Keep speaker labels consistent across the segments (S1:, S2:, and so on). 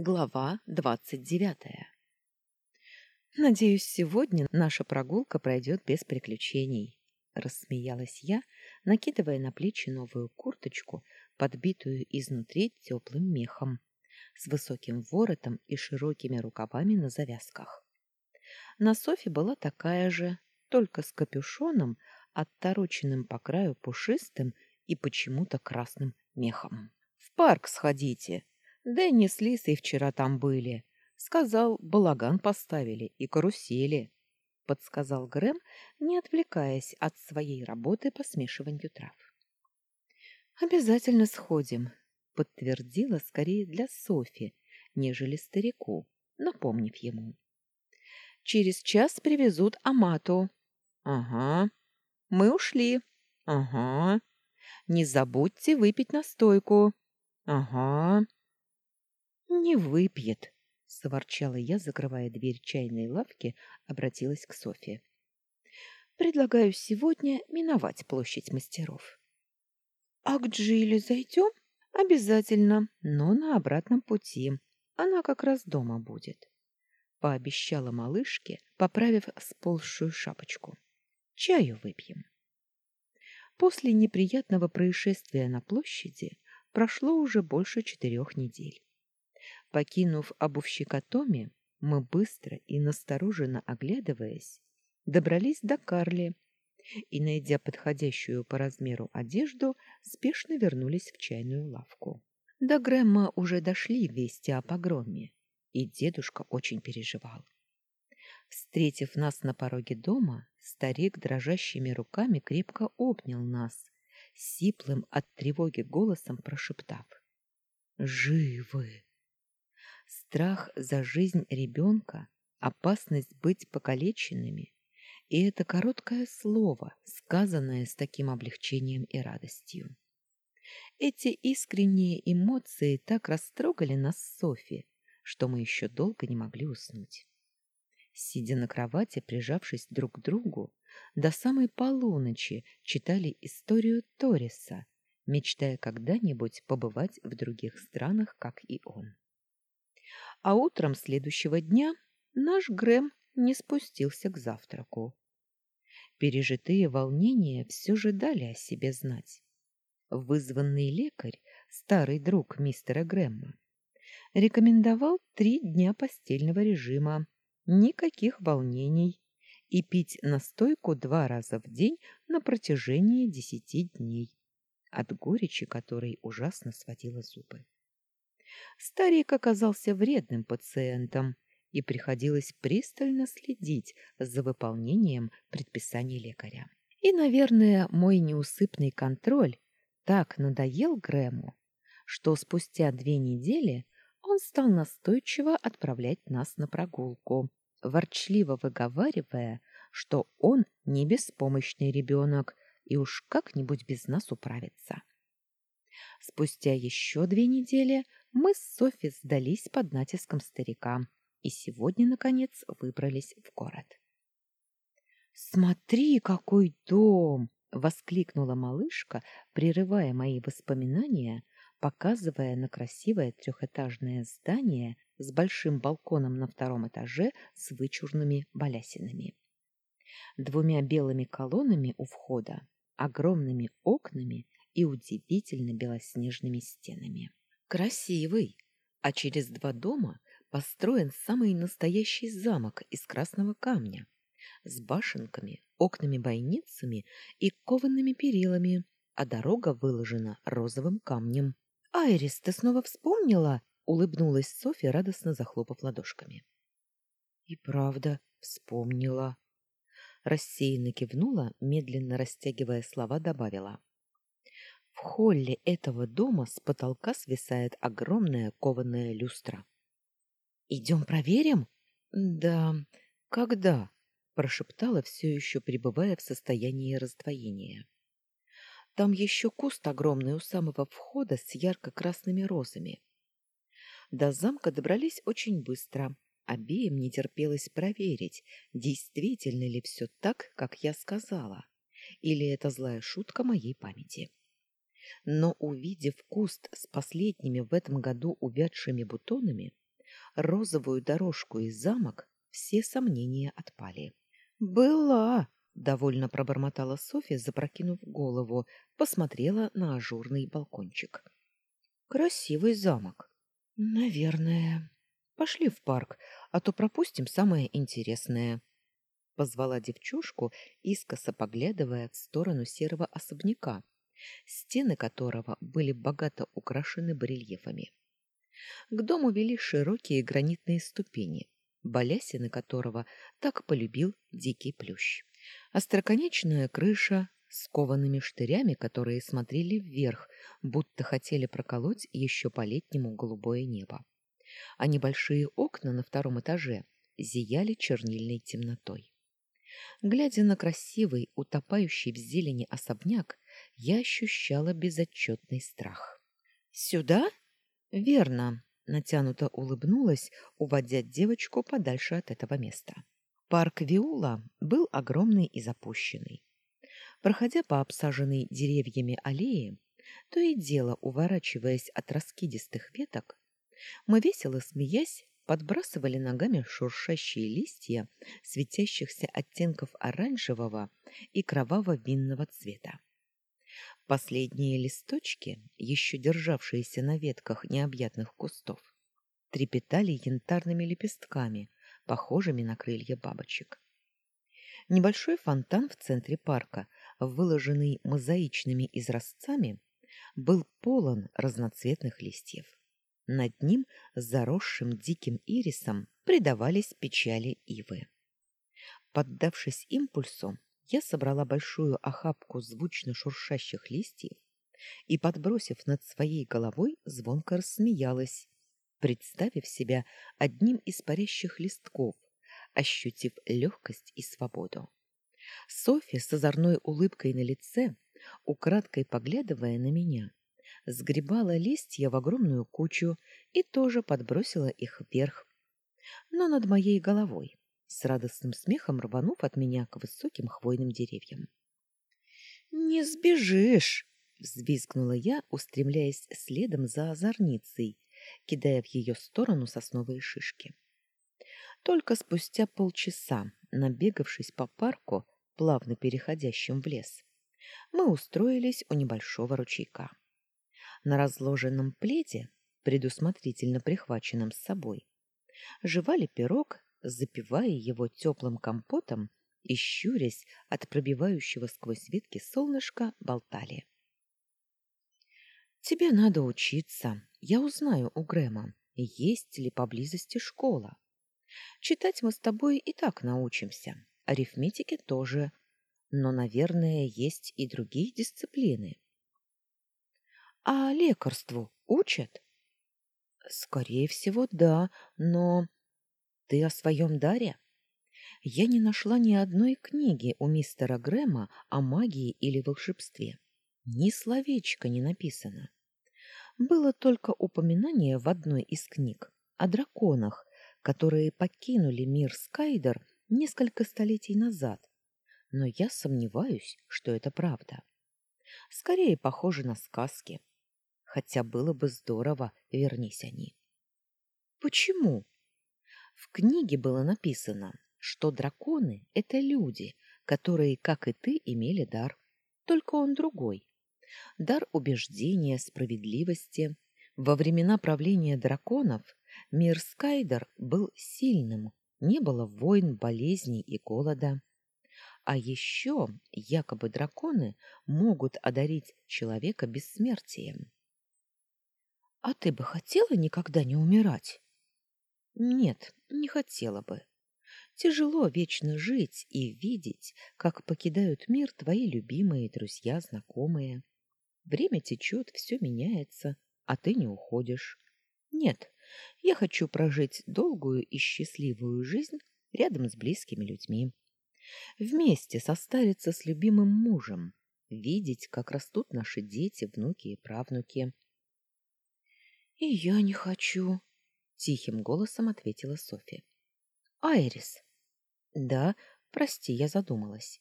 S1: Глава двадцать девятая. Надеюсь, сегодня наша прогулка пройдет без приключений, рассмеялась я, накидывая на плечи новую курточку, подбитую изнутри теплым мехом, с высоким воротом и широкими рукавами на завязках. На Софе была такая же, только с капюшоном, оттороченным по краю пушистым и почему-то красным мехом. В парк сходите, Дэнни с Лисой вчера там были. Сказал, балаган поставили и карусели, — подсказал Грэм, не отвлекаясь от своей работы по смешиванию трав. «Обязательно сходим», — подтвердила скорее для Софи, нежели старику, напомнив ему. «Через час привезут Амату». «Ага. Мы ушли». «Ага. Не забудьте выпить настойку». «Ага». Не выпьет, сворчала я, закрывая дверь чайной лавки, обратилась к Софье. Предлагаю сегодня миновать площадь мастеров. А к Джиле зайдем? Обязательно, но на обратном пути. Она как раз дома будет, пообещала малышке, поправив сползшую шапочку. Чаю выпьем. После неприятного происшествия на площади прошло уже больше четырех недель. Покинув обувщика Томи, мы быстро и настороженно оглядываясь, добрались до Карли и, найдя подходящую по размеру одежду, спешно вернулись в чайную лавку. До Грэма уже дошли вести о погроме, и дедушка очень переживал. Встретив нас на пороге дома, старик дрожащими руками крепко обнял нас, сиплым от тревоги голосом прошептав «Живы!» Страх за жизнь ребенка, опасность быть покалеченными, и это короткое слово, сказанное с таким облегчением и радостью. Эти искренние эмоции так растрогали нас Софи, что мы еще долго не могли уснуть. Сидя на кровати, прижавшись друг к другу, до самой полуночи читали историю Ториса, мечтая когда-нибудь побывать в других странах, как и он. А утром следующего дня наш Грэм не спустился к завтраку. Пережитые волнения все же дали о себе знать. Вызванный лекарь, старый друг мистера Грэмма, рекомендовал три дня постельного режима, никаких волнений и пить настойку два раза в день на протяжении десяти дней, от горечи которой ужасно сводила зубы. Старик оказался вредным пациентом, и приходилось пристально следить за выполнением предписаний лекаря. И, наверное, мой неусыпный контроль так надоел Грэму, что спустя две недели он стал настойчиво отправлять нас на прогулку, ворчливо выговаривая, что он не беспомощный ребенок и уж как-нибудь без нас управится. Спустя еще две недели мы с Софи сдались под натиском старика и сегодня, наконец, выбрались в город. «Смотри, какой дом!» — воскликнула малышка, прерывая мои воспоминания, показывая на красивое трехэтажное здание с большим балконом на втором этаже с вычурными балясинами. Двумя белыми колоннами у входа, огромными окнами и удивительно белоснежными стенами. Красивый, а через два дома построен самый настоящий замок из красного камня с башенками, окнами-бойницами и коваными перилами, а дорога выложена розовым камнем. «Айрис, ты снова вспомнила?» — улыбнулась Софья, радостно захлопав ладошками. «И правда вспомнила». Рассеянно кивнула, медленно растягивая слова, добавила. В холле этого дома с потолка свисает огромная кованая люстра. «Идем проверим?» «Да, когда?» — прошептала, все еще пребывая в состоянии раздвоения. «Там еще куст огромный у самого входа с ярко-красными розами». До замка добрались очень быстро. Обеим не терпелось проверить, действительно ли все так, как я сказала, или это злая шутка моей памяти но, увидев куст с последними в этом году увядшими бутонами, розовую дорожку и замок, все сомнения отпали. «Была!» — довольно пробормотала Софья, запрокинув голову, посмотрела на ажурный балкончик. «Красивый замок». «Наверное. Пошли в парк, а то пропустим самое интересное». Позвала девчушку, искоса поглядывая в сторону серого особняка, стены которого были богато украшены барельефами. К дому вели широкие гранитные ступени, балясины которого так полюбил дикий плющ. Остроконечная крыша с коваными штырями, которые смотрели вверх, будто хотели проколоть еще по-летнему голубое небо. А небольшие окна на втором этаже зияли чернильной темнотой. Глядя на красивый, утопающий в зелени особняк, я ощущала безотчетный страх. «Сюда?» «Верно», — натянуто улыбнулась, уводя девочку подальше от этого места. Парк Виула был огромный и запущенный. Проходя по обсаженной деревьями аллее, то и дело уворачиваясь от раскидистых веток, мы, весело смеясь, подбрасывали ногами шуршащие листья светящихся оттенков оранжевого и кроваво-винного цвета. Последние листочки, еще державшиеся на ветках необъятных кустов, трепетали янтарными лепестками, похожими на крылья бабочек. Небольшой фонтан в центре парка, выложенный мозаичными изразцами, был полон разноцветных листьев. Над ним, заросшим диким ирисом, предавались печали ивы. Поддавшись импульсу, я собрала большую охапку звучно шуршащих листьев и, подбросив над своей головой, звонко рассмеялась, представив себя одним из парящих листков, ощутив легкость и свободу. Софья с озорной улыбкой на лице, украдкой поглядывая на меня, сгребала листья в огромную кучу и тоже подбросила их вверх, но над моей головой, с радостным смехом рванув от меня к высоким хвойным деревьям. «Не сбежишь!» — взвизгнула я, устремляясь следом за озорницей, кидая в ее сторону сосновые шишки. Только спустя полчаса, набегавшись по парку, плавно переходящим в лес, мы устроились у небольшого ручейка. На разложенном пледе, предусмотрительно прихваченном с собой, жевали пирог, запивая его теплым компотом и, щурясь от пробивающего сквозь ветки солнышка, болтали. «Тебе надо учиться. Я узнаю у Грэма, есть ли поблизости школа. Читать мы с тобой и так научимся, арифметике тоже, но, наверное, есть и другие дисциплины. А лекарству учат? Скорее всего, да, но... Ты о своем даре? Я не нашла ни одной книги у мистера Грэма о магии или волшебстве. Ни словечка не написано. Было только упоминание в одной из книг о драконах, которые покинули мир Скайдер несколько столетий назад. Но я сомневаюсь, что это правда. Скорее похоже на сказки хотя было бы здорово, вернись они. Почему? В книге было написано, что драконы — это люди, которые, как и ты, имели дар, только он другой. Дар убеждения, справедливости. Во времена правления драконов мир Скайдер был сильным, не было войн, болезней и голода. А еще якобы драконы могут одарить человека бессмертием. А ты бы хотела никогда не умирать? Нет, не хотела бы. Тяжело вечно жить и видеть, как покидают мир твои любимые друзья, знакомые. Время течет, все меняется, а ты не уходишь. Нет, я хочу прожить долгую и счастливую жизнь рядом с близкими людьми. Вместе состариться с любимым мужем, видеть, как растут наши дети, внуки и правнуки. «И я не хочу», — тихим голосом ответила Софья. «Айрис». «Да, прости, я задумалась».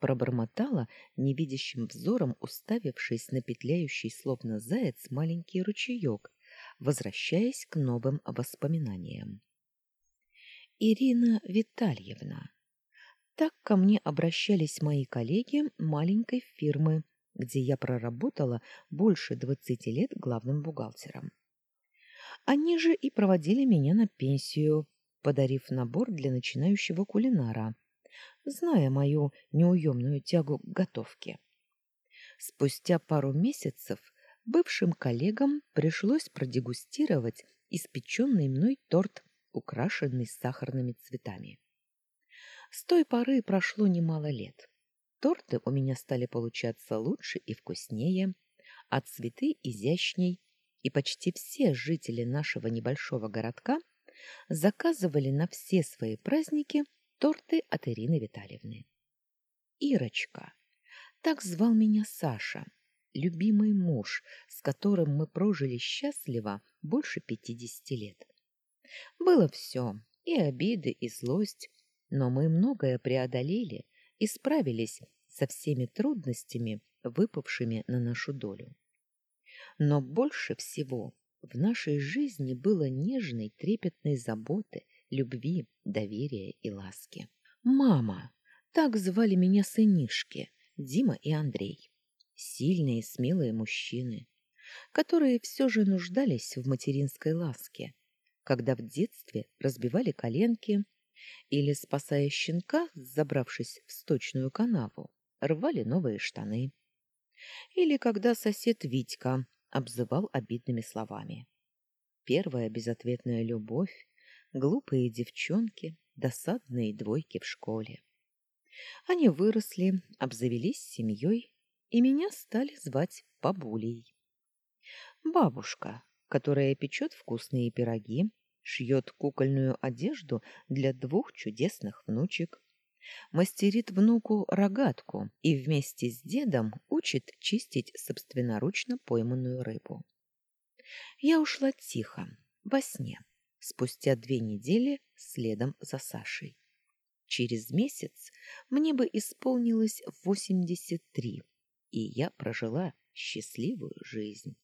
S1: Пробормотала, невидящим взором уставившись на петляющий, словно заяц, маленький ручеек, возвращаясь к новым воспоминаниям. Ирина Витальевна. Так ко мне обращались мои коллеги маленькой фирмы, где я проработала больше двадцати лет главным бухгалтером. Они же и проводили меня на пенсию, подарив набор для начинающего кулинара, зная мою неуемную тягу к готовке. Спустя пару месяцев бывшим коллегам пришлось продегустировать испеченный мной торт, украшенный сахарными цветами. С той поры прошло немало лет. Торты у меня стали получаться лучше и вкуснее, а цветы изящней, и почти все жители нашего небольшого городка заказывали на все свои праздники торты от Ирины Витальевны. Ирочка. Так звал меня Саша, любимый муж, с которым мы прожили счастливо больше пятидесяти лет. Было все, и обиды, и злость, но мы многое преодолели и справились со всеми трудностями, выпавшими на нашу долю. Но больше всего в нашей жизни было нежной, трепетной заботы, любви, доверия и ласки. Мама, так звали меня сынишки, Дима и Андрей. Сильные, смелые мужчины, которые все же нуждались в материнской ласке, когда в детстве разбивали коленки или, спасая щенка, забравшись в сточную канаву, рвали новые штаны. Или когда сосед Витька обзывал обидными словами. Первая безответная любовь, глупые девчонки, досадные двойки в школе. Они выросли, обзавелись семьей, и меня стали звать бабулей. Бабушка, которая печет вкусные пироги, шьет кукольную одежду для двух чудесных внучек, мастерит внуку рогатку и вместе с дедом учит чистить собственноручно пойманную рыбу. Я ушла тихо, во сне, спустя две недели следом за Сашей. Через месяц мне бы исполнилось восемьдесят три, и я прожила счастливую жизнь.